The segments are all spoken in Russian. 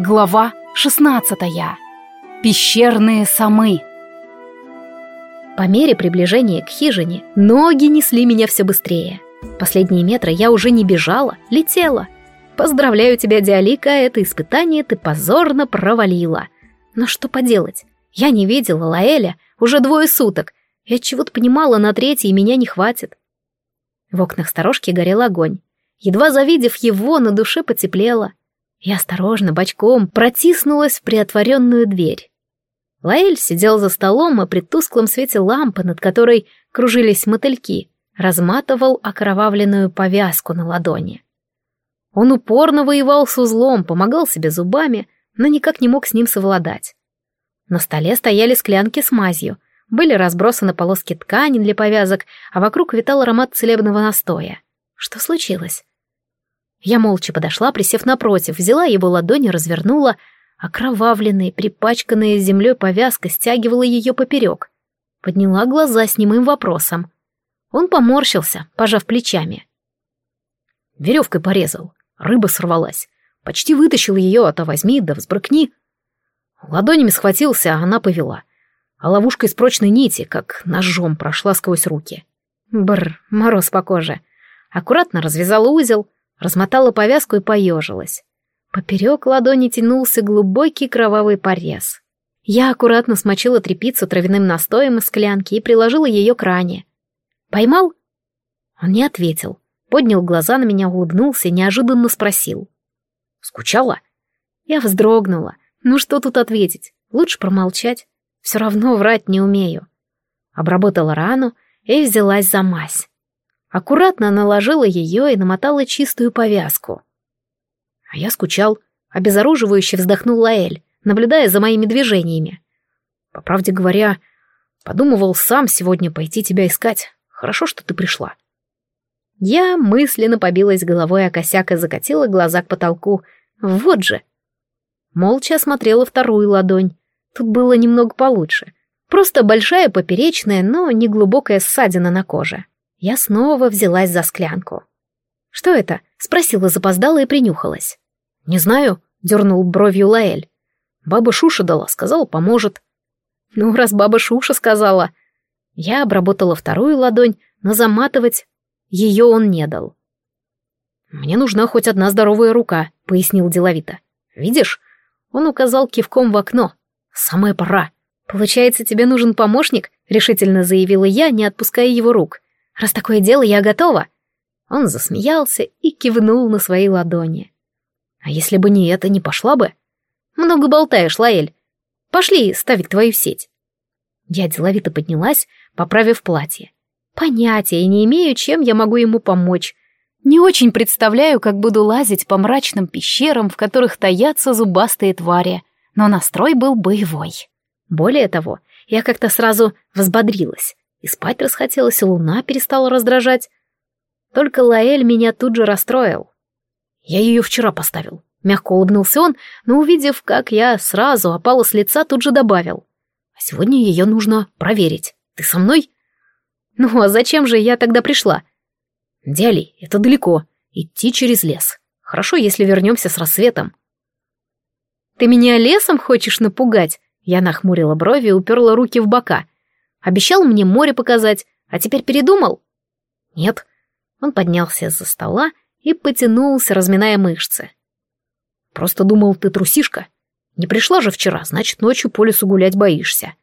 Глава 16. Пещерные самы. По мере приближения к хижине ноги несли меня все быстрее. Последние метры я уже не бежала, летела. Поздравляю тебя, Диалика, это испытание ты позорно провалила. Но что поделать? Я не видела Лаэля уже двое суток, и отчего-то понимала, на третий меня не хватит. В окнах сторожки горел огонь. Едва завидев его, на душе потеплело. Я осторожно, бочком, протиснулась в приотворенную дверь. Лаэль сидел за столом, и при тусклом свете лампы, над которой кружились мотыльки, разматывал окровавленную повязку на ладони. Он упорно воевал с узлом, помогал себе зубами, но никак не мог с ним совладать. На столе стояли склянки с мазью, были разбросаны полоски ткани для повязок, а вокруг витал аромат целебного настоя. Что случилось? Я молча подошла, присев напротив, взяла его ладони, развернула. Окровавленная, припачканная землей повязка стягивала ее поперек. Подняла глаза с немым вопросом. Он поморщился, пожав плечами. Веревкой порезал. Рыба сорвалась. Почти вытащил ее, а то возьми, да взбрыкни. Ладонями схватился, а она повела. А ловушка из прочной нити, как ножом, прошла сквозь руки. Бр, мороз по коже. Аккуратно развязала узел — размотала повязку и поежилась. Поперек ладони тянулся глубокий кровавый порез. Я аккуратно смочила тряпицу травяным настоем из склянки и приложила ее к ране. «Поймал?» Он не ответил, поднял глаза на меня, улыбнулся и неожиданно спросил. «Скучала?» Я вздрогнула. Ну что тут ответить? Лучше промолчать. Все равно врать не умею. Обработала рану и взялась за мазь. Аккуратно наложила ее и намотала чистую повязку. А я скучал, обезоруживающе вздохнул Лаэль, наблюдая за моими движениями. По правде говоря, подумывал сам сегодня пойти тебя искать. Хорошо, что ты пришла. Я мысленно побилась головой о косяк и закатила глаза к потолку. Вот же! Молча осмотрела вторую ладонь. Тут было немного получше. Просто большая поперечная, но не глубокая ссадина на коже. Я снова взялась за склянку. «Что это?» — спросила запоздала и принюхалась. «Не знаю», — дернул бровью Лаэль. «Баба Шуша дала, сказала, поможет». «Ну, раз баба Шуша сказала...» Я обработала вторую ладонь, но заматывать ее он не дал. «Мне нужна хоть одна здоровая рука», — пояснил деловито. «Видишь?» Он указал кивком в окно. «Самая пора». «Получается, тебе нужен помощник?» — решительно заявила я, не отпуская его рук. Раз такое дело, я готова. Он засмеялся и кивнул на свои ладони. А если бы не это, не пошла бы? Много болтаешь, Лаэль. Пошли ставить твою сеть. Я деловито поднялась, поправив платье. Понятия не имею, чем я могу ему помочь. Не очень представляю, как буду лазить по мрачным пещерам, в которых таятся зубастые твари, но настрой был боевой. Более того, я как-то сразу взбодрилась. И спать расхотелось, и луна перестала раздражать. Только Лаэль меня тут же расстроил. Я ее вчера поставил. Мягко улыбнулся он, но увидев, как я сразу опала с лица, тут же добавил. А сегодня ее нужно проверить. Ты со мной? Ну, а зачем же я тогда пришла? Дяли, это далеко. Идти через лес. Хорошо, если вернемся с рассветом. Ты меня лесом хочешь напугать? Я нахмурила брови и уперла руки в бока. Обещал мне море показать, а теперь передумал? Нет. Он поднялся из-за стола и потянулся, разминая мышцы. Просто думал, ты трусишка. Не пришла же вчера, значит, ночью по лесу гулять боишься.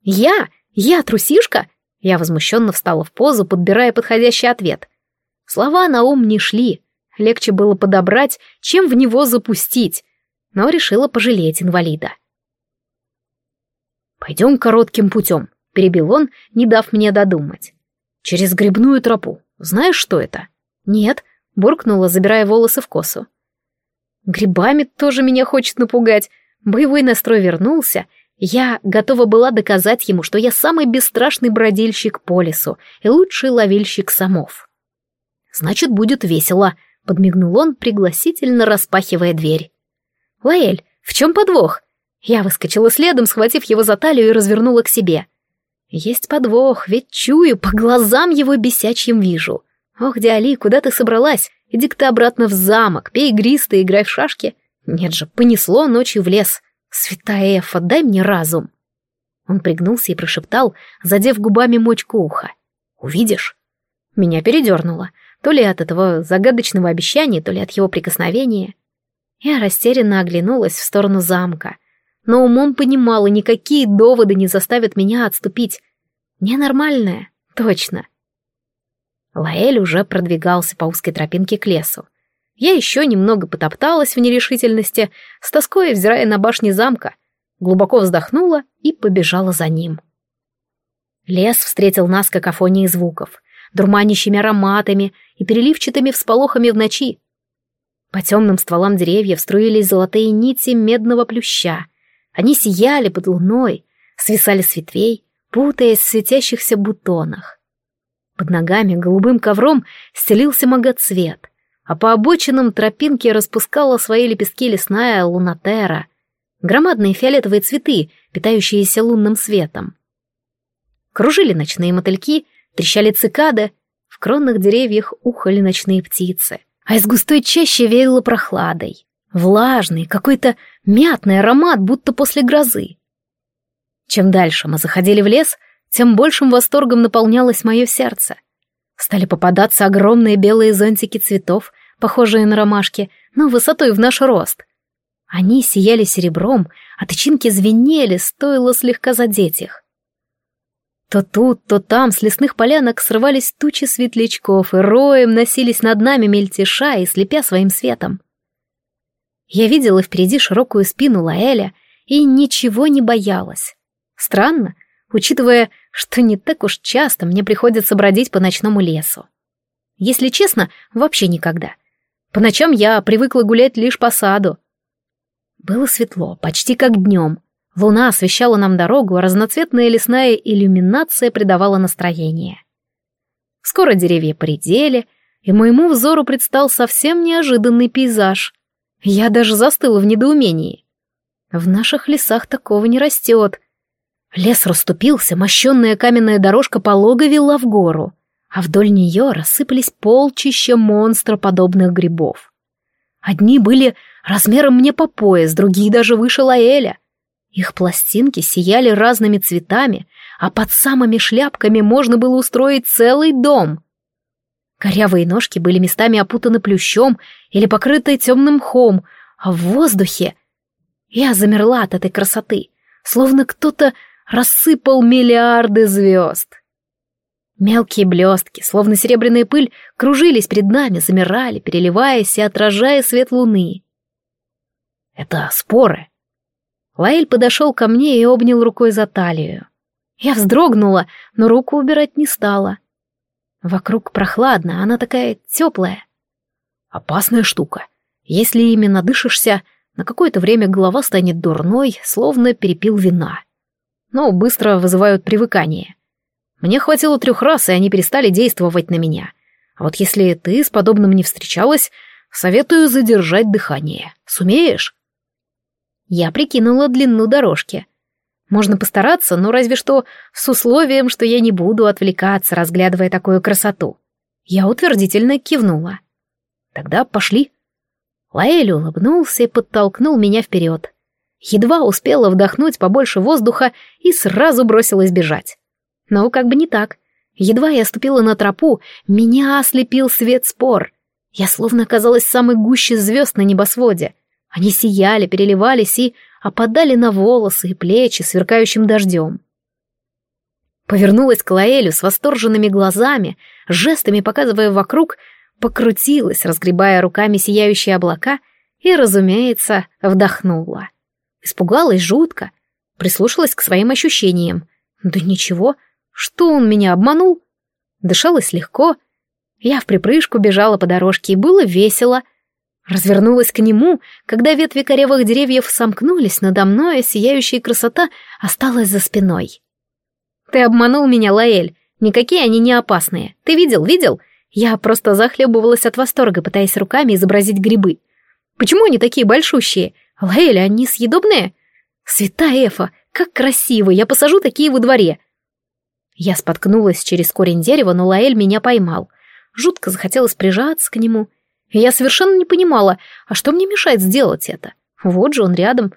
Я? Я трусишка? Я возмущенно встала в позу, подбирая подходящий ответ. Слова на ум не шли. Легче было подобрать, чем в него запустить. Но решила пожалеть инвалида. «Пойдем коротким путем перебил он, не дав мне додумать. «Через грибную тропу. Знаешь, что это?» «Нет», — буркнула, забирая волосы в косу. «Грибами тоже меня хочет напугать». Боевой настрой вернулся. Я готова была доказать ему, что я самый бесстрашный бродильщик по лесу и лучший ловильщик самов. «Значит, будет весело», — подмигнул он, пригласительно распахивая дверь. «Лаэль, в чем подвох?» Я выскочила следом, схватив его за талию и развернула к себе. Есть подвох, ведь чую, по глазам его бесячьим вижу. Ох, Диали, куда ты собралась? Иди-ка ты обратно в замок, пей игристо, играй в шашки. Нет же, понесло ночью в лес. Святая Эфа, дай мне разум. Он пригнулся и прошептал, задев губами мочку уха. «Увидишь?» Меня передернуло. То ли от этого загадочного обещания, то ли от его прикосновения. Я растерянно оглянулась в сторону замка. Но умом понимала, никакие доводы не заставят меня отступить. Ненормальное, точно. Лаэль уже продвигался по узкой тропинке к лесу. Я еще немного потопталась в нерешительности, с тоской взирая на башни замка, глубоко вздохнула и побежала за ним. Лес встретил нас какофонией звуков, дурманящими ароматами и переливчатыми всполохами в ночи. По темным стволам деревьев струились золотые нити медного плюща. Они сияли под луной, свисали с ветвей, путаясь в светящихся бутонах. Под ногами голубым ковром стелился многоцвет, а по обочинам тропинки распускала свои лепестки лесная лунатера, громадные фиолетовые цветы, питающиеся лунным светом. Кружили ночные мотыльки, трещали цикады, в кронных деревьях ухали ночные птицы, а из густой чащи веяло прохладой. Влажный, какой-то мятный аромат, будто после грозы. Чем дальше мы заходили в лес, тем большим восторгом наполнялось мое сердце. Стали попадаться огромные белые зонтики цветов, похожие на ромашки, но высотой в наш рост. Они сияли серебром, а тычинки звенели, стоило слегка задеть их. То тут, то там с лесных полянок срывались тучи светлячков и роем носились над нами мельтеша и слепя своим светом. Я видела впереди широкую спину Лаэля и ничего не боялась. Странно, учитывая, что не так уж часто мне приходится бродить по ночному лесу. Если честно, вообще никогда. По ночам я привыкла гулять лишь по саду. Было светло, почти как днем. Луна освещала нам дорогу, а разноцветная лесная иллюминация придавала настроение. Скоро деревья поредели, и моему взору предстал совсем неожиданный пейзаж. Я даже застыла в недоумении. В наших лесах такого не растет, Лес расступился, мощенная каменная дорожка полого вела в гору, а вдоль нее рассыпались полчища монстроподобных грибов. Одни были размером мне по пояс, другие даже выше Лаэля. Их пластинки сияли разными цветами, а под самыми шляпками можно было устроить целый дом. Корявые ножки были местами опутаны плющом или покрыты темным мхом, а в воздухе... Я замерла от этой красоты, словно кто-то рассыпал миллиарды звезд. Мелкие блестки, словно серебряная пыль, кружились перед нами, замирали, переливаясь и отражая свет луны. Это споры. Лаэль подошел ко мне и обнял рукой за талию. Я вздрогнула, но руку убирать не стала. Вокруг прохладно, она такая теплая. Опасная штука. Если именно дышишься, на какое-то время голова станет дурной, словно перепил вина но быстро вызывают привыкание. Мне хватило трех раз, и они перестали действовать на меня. А вот если ты с подобным не встречалась, советую задержать дыхание. Сумеешь? Я прикинула длину дорожки. Можно постараться, но разве что с условием, что я не буду отвлекаться, разглядывая такую красоту. Я утвердительно кивнула. Тогда пошли. Лаэль улыбнулся и подтолкнул меня вперед едва успела вдохнуть побольше воздуха и сразу бросилась бежать. Но как бы не так. Едва я ступила на тропу, меня ослепил свет спор. Я словно оказалась самой гуще звезд на небосводе. Они сияли, переливались и опадали на волосы и плечи сверкающим дождем. Повернулась к Лаэлю с восторженными глазами, жестами показывая вокруг, покрутилась, разгребая руками сияющие облака и, разумеется, вдохнула. Испугалась жутко. Прислушалась к своим ощущениям. Да ничего, что он меня обманул? Дышалось легко. Я в припрыжку бежала по дорожке, и было весело. Развернулась к нему, когда ветви корявых деревьев сомкнулись надо мной, а сияющая красота осталась за спиной. «Ты обманул меня, Лаэль. Никакие они не опасные. Ты видел, видел?» Я просто захлебывалась от восторга, пытаясь руками изобразить грибы. «Почему они такие большущие? Лаэль, они съедобные? Святая Эфа, как красиво, я посажу такие во дворе. Я споткнулась через корень дерева, но Лаэль меня поймал. Жутко захотелось прижаться к нему. Я совершенно не понимала, а что мне мешает сделать это? Вот же он рядом.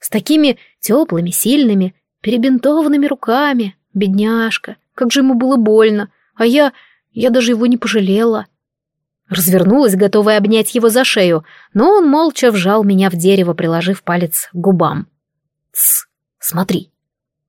С такими теплыми, сильными, перебинтованными руками. Бедняжка, как же ему было больно. А я... я даже его не пожалела. Развернулась, готовая обнять его за шею, но он молча вжал меня в дерево, приложив палец к губам. «Тсс, смотри!»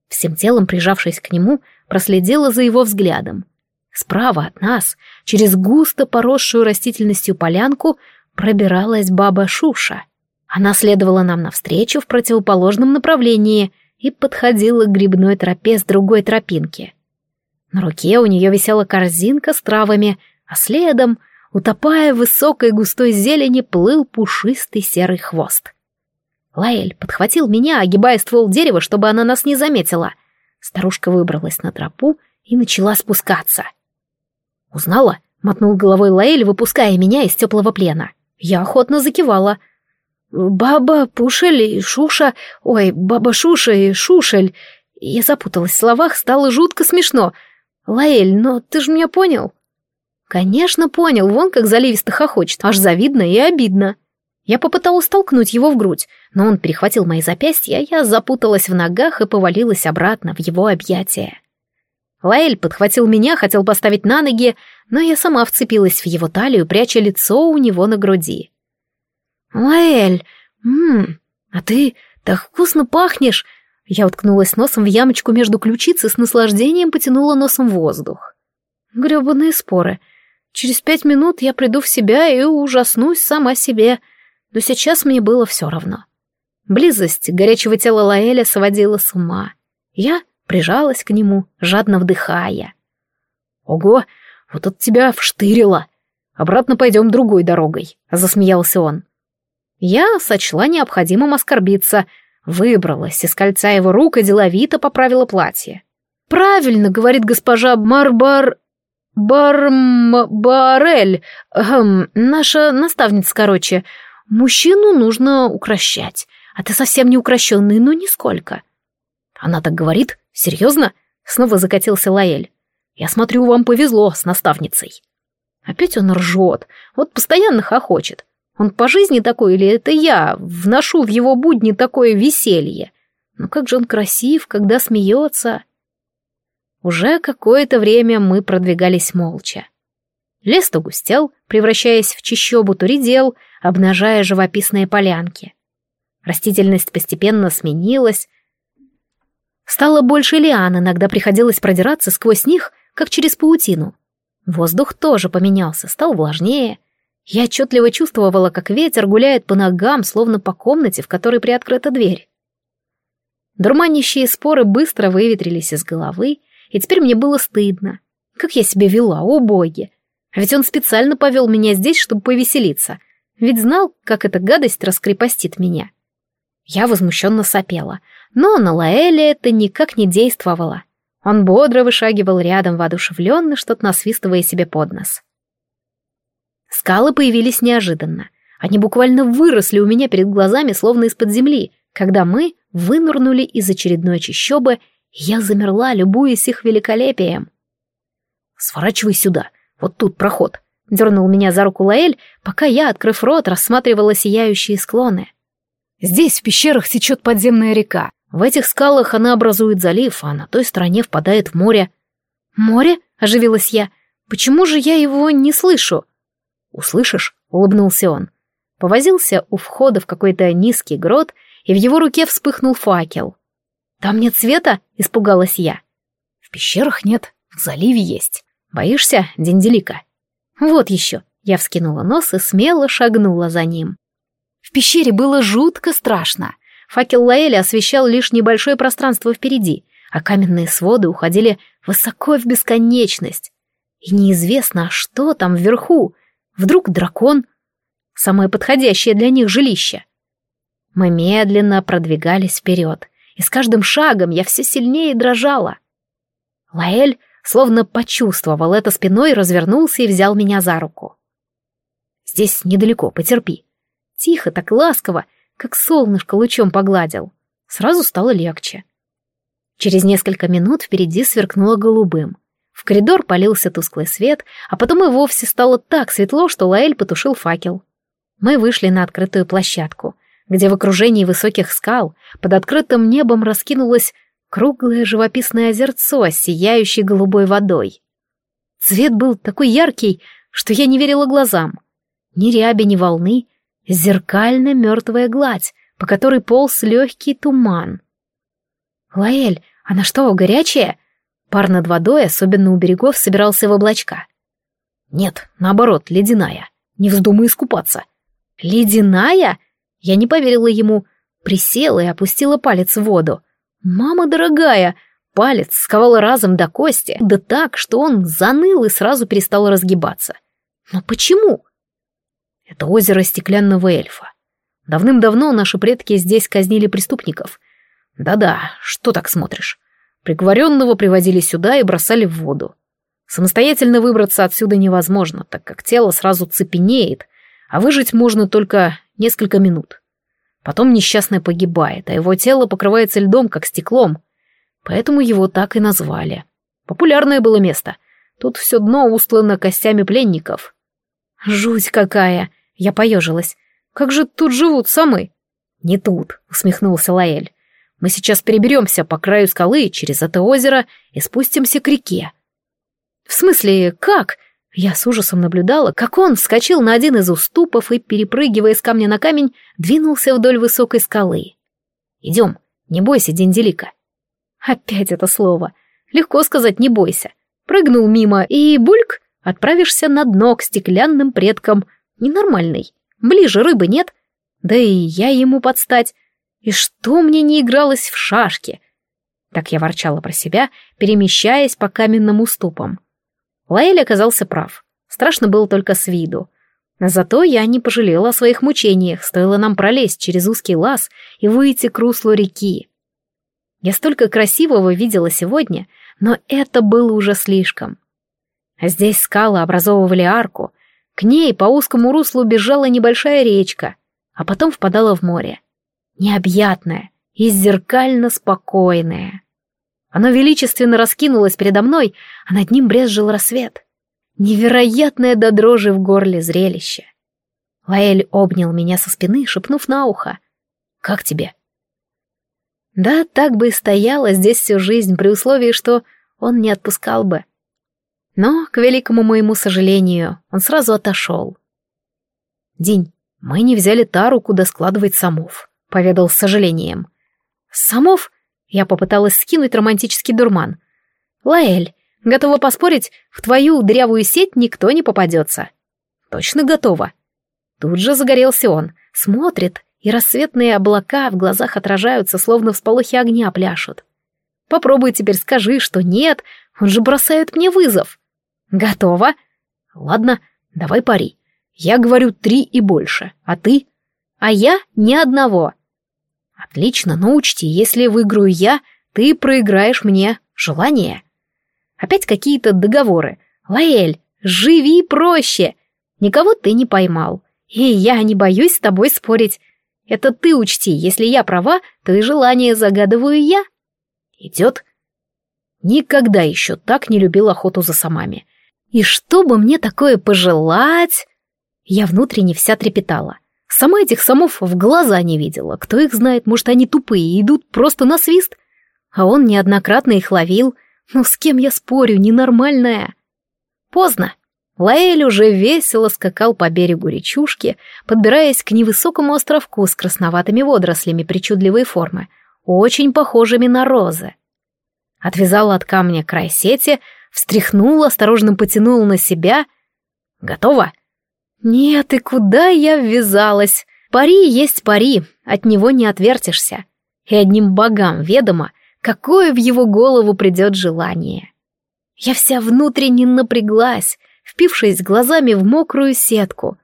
Всем телом прижавшись к нему, проследила за его взглядом. Справа от нас, через густо поросшую растительностью полянку, пробиралась баба Шуша. Она следовала нам навстречу в противоположном направлении и подходила к грибной тропе с другой тропинки. На руке у нее висела корзинка с травами, а следом, утопая в высокой густой зелени, плыл пушистый серый хвост. Лаэль подхватил меня, огибая ствол дерева, чтобы она нас не заметила. Старушка выбралась на тропу и начала спускаться. «Узнала?» — мотнул головой Лаэль, выпуская меня из теплого плена. Я охотно закивала. «Баба Пушель и Шуша... Ой, баба Шуша и Шушель...» Я запуталась в словах, стало жутко смешно. «Лаэль, но ты же меня понял?» «Конечно, понял, вон как заливисто хохочет, аж завидно и обидно». Я попыталась толкнуть его в грудь, но он перехватил мои запястья, я запуталась в ногах и повалилась обратно в его объятия. Лаэль подхватил меня, хотел поставить на ноги, но я сама вцепилась в его талию, пряча лицо у него на груди. «Лаэль, ммм, а ты так вкусно пахнешь!» Я уткнулась носом в ямочку между ключиц и с наслаждением потянула носом воздух. Грёбаные споры. Через пять минут я приду в себя и ужаснусь сама себе. Но сейчас мне было все равно. Близость горячего тела Лаэля сводила с ума. Я прижалась к нему, жадно вдыхая. «Ого, вот от тебя вштырило! Обратно пойдем другой дорогой», — засмеялся он. Я сочла необходимым оскорбиться, выбралась из кольца его рук и деловито поправила платье. «Правильно, — говорит госпожа Марбар... Барм... Барель, эм, наша наставница, короче. Мужчину нужно укращать, а ты совсем не укращенный, но нисколько». Она так говорит, «Серьезно?» — снова закатился Лаэль. «Я смотрю, вам повезло с наставницей». Опять он ржет, вот постоянно хохочет. Он по жизни такой или это я вношу в его будни такое веселье? Ну как же он красив, когда смеется. Уже какое-то время мы продвигались молча. Лес то густел, превращаясь в чащобу, то обнажая живописные полянки. Растительность постепенно сменилась, Стало больше лиан, иногда приходилось продираться сквозь них, как через паутину. Воздух тоже поменялся, стал влажнее. Я отчетливо чувствовала, как ветер гуляет по ногам, словно по комнате, в которой приоткрыта дверь. Дурманящие споры быстро выветрились из головы, и теперь мне было стыдно. Как я себя вела, о боги! А ведь он специально повел меня здесь, чтобы повеселиться, ведь знал, как эта гадость раскрепостит меня. Я возмущенно сопела, но на Лаэле это никак не действовало. Он бодро вышагивал рядом, воодушевленно, что-то насвистывая себе под нос. Скалы появились неожиданно. Они буквально выросли у меня перед глазами, словно из-под земли, когда мы вынырнули из очередной чащобы, я замерла, любуясь их великолепием. «Сворачивай сюда, вот тут проход», — дернул меня за руку Лаэль, пока я, открыв рот, рассматривала сияющие склоны. «Здесь, в пещерах, течет подземная река. В этих скалах она образует залив, а на той стороне впадает в море. «Море?» — оживилась я. «Почему же я его не слышу?» «Услышишь?» — улыбнулся он. Повозился у входа в какой-то низкий грот, и в его руке вспыхнул факел. «Там нет света?» — испугалась я. «В пещерах нет, в заливе есть. Боишься, Денделика?» «Вот еще!» — я вскинула нос и смело шагнула за ним. В пещере было жутко страшно. Факел Лаэля освещал лишь небольшое пространство впереди, а каменные своды уходили высоко в бесконечность. И неизвестно, что там вверху. Вдруг дракон? Самое подходящее для них жилище. Мы медленно продвигались вперед, и с каждым шагом я все сильнее дрожала. Лаэль словно почувствовал это спиной, развернулся и взял меня за руку. «Здесь недалеко, потерпи». Тихо, так ласково, как солнышко лучом погладил. Сразу стало легче. Через несколько минут впереди сверкнуло голубым. В коридор полился тусклый свет, а потом и вовсе стало так светло, что Лаэль потушил факел. Мы вышли на открытую площадку, где в окружении высоких скал под открытым небом раскинулось круглое живописное озерцо с сияющей голубой водой. Цвет был такой яркий, что я не верила глазам. Ни ряби, ни волны, зеркальная мертвая гладь, по которой полз легкий туман. «Лаэль, она что, горячая?» Пар над водой, особенно у берегов, собирался в облачка. «Нет, наоборот, ледяная. Не вздумай искупаться». «Ледяная?» Я не поверила ему, присела и опустила палец в воду. «Мама дорогая!» Палец сковал разом до кости, да так, что он заныл и сразу перестал разгибаться. «Но почему?» Это озеро стеклянного эльфа. Давным-давно наши предки здесь казнили преступников. Да-да, что так смотришь? Приговоренного привозили сюда и бросали в воду. Самостоятельно выбраться отсюда невозможно, так как тело сразу цепенеет, а выжить можно только несколько минут. Потом несчастный погибает, а его тело покрывается льдом, как стеклом. Поэтому его так и назвали. Популярное было место. Тут все дно устлано костями пленников. Жуть какая! Я поежилась. Как же тут живут самы? Не тут, усмехнулся Лаэль. Мы сейчас переберемся по краю скалы через это озеро и спустимся к реке. В смысле, как? Я с ужасом наблюдала, как он вскочил на один из уступов и, перепрыгивая с камня на камень, двинулся вдоль высокой скалы. «Идем, не бойся, Денделика». Опять это слово. Легко сказать «не бойся». Прыгнул мимо и, бульк, отправишься на дно к стеклянным предкам. Ненормальный. Ближе рыбы нет. Да и я ему подстать. И что мне не игралось в шашки? Так я ворчала про себя, перемещаясь по каменным уступам. Лаэль оказался прав. Страшно было только с виду. Зато я не пожалела о своих мучениях, стоило нам пролезть через узкий лаз и выйти к руслу реки. Я столько красивого видела сегодня, но это было уже слишком. Здесь скалы образовывали арку, к ней по узкому руслу бежала небольшая речка, а потом впадала в море. Необъятное и зеркально спокойное. Оно величественно раскинулось передо мной, а над ним брезжил рассвет. Невероятное до дрожи в горле зрелище. Лаэль обнял меня со спины, шепнув на ухо. «Как тебе?» Да, так бы и стояла здесь всю жизнь, при условии, что он не отпускал бы. Но, к великому моему сожалению, он сразу отошел. «День, мы не взяли тару, куда складывать самов», — поведал с сожалением. «Самов?» — я попыталась скинуть романтический дурман. «Лаэль, готова поспорить, в твою дырявую сеть никто не попадется». «Точно готова». Тут же загорелся он, смотрит, и рассветные облака в глазах отражаются, словно всполохи огня пляшут. «Попробуй теперь скажи, что нет, он же бросает мне вызов». Готово? Ладно, давай пари. Я говорю три и больше, а ты? А я ни одного. Отлично, но учти, если выиграю я, ты проиграешь мне желание. Опять какие-то договоры. Лаэль, живи проще. Никого ты не поймал. И я не боюсь с тобой спорить. Это ты учти, если я права, то и желание загадываю я. Идет. Никогда еще так не любил охоту за самами. И что бы мне такое пожелать? Я внутренне вся трепетала. Сама этих самов в глаза не видела. Кто их знает, может, они тупые и идут просто на свист? А он неоднократно их ловил. Ну, с кем я спорю, ненормальная. Поздно. Лаэль уже весело скакал по берегу речушки, подбираясь к невысокому островку с красноватыми водорослями причудливой формы, очень похожими на розы. Отвязал от камня край сети, встряхнул, осторожно потянул на себя. «Готово?» «Нет, и куда я ввязалась? Пари есть пари, от него не отвертишься. И одним богам ведомо, какое в его голову придет желание». Я вся внутренне напряглась, впившись глазами в мокрую сетку.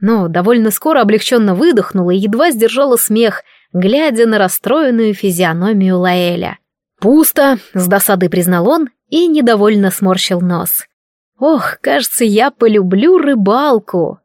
Но довольно скоро облегченно выдохнула и едва сдержала смех, глядя на расстроенную физиономию Лаэля. «Пусто», — с досадой признал он и недовольно сморщил нос. «Ох, кажется, я полюблю рыбалку!»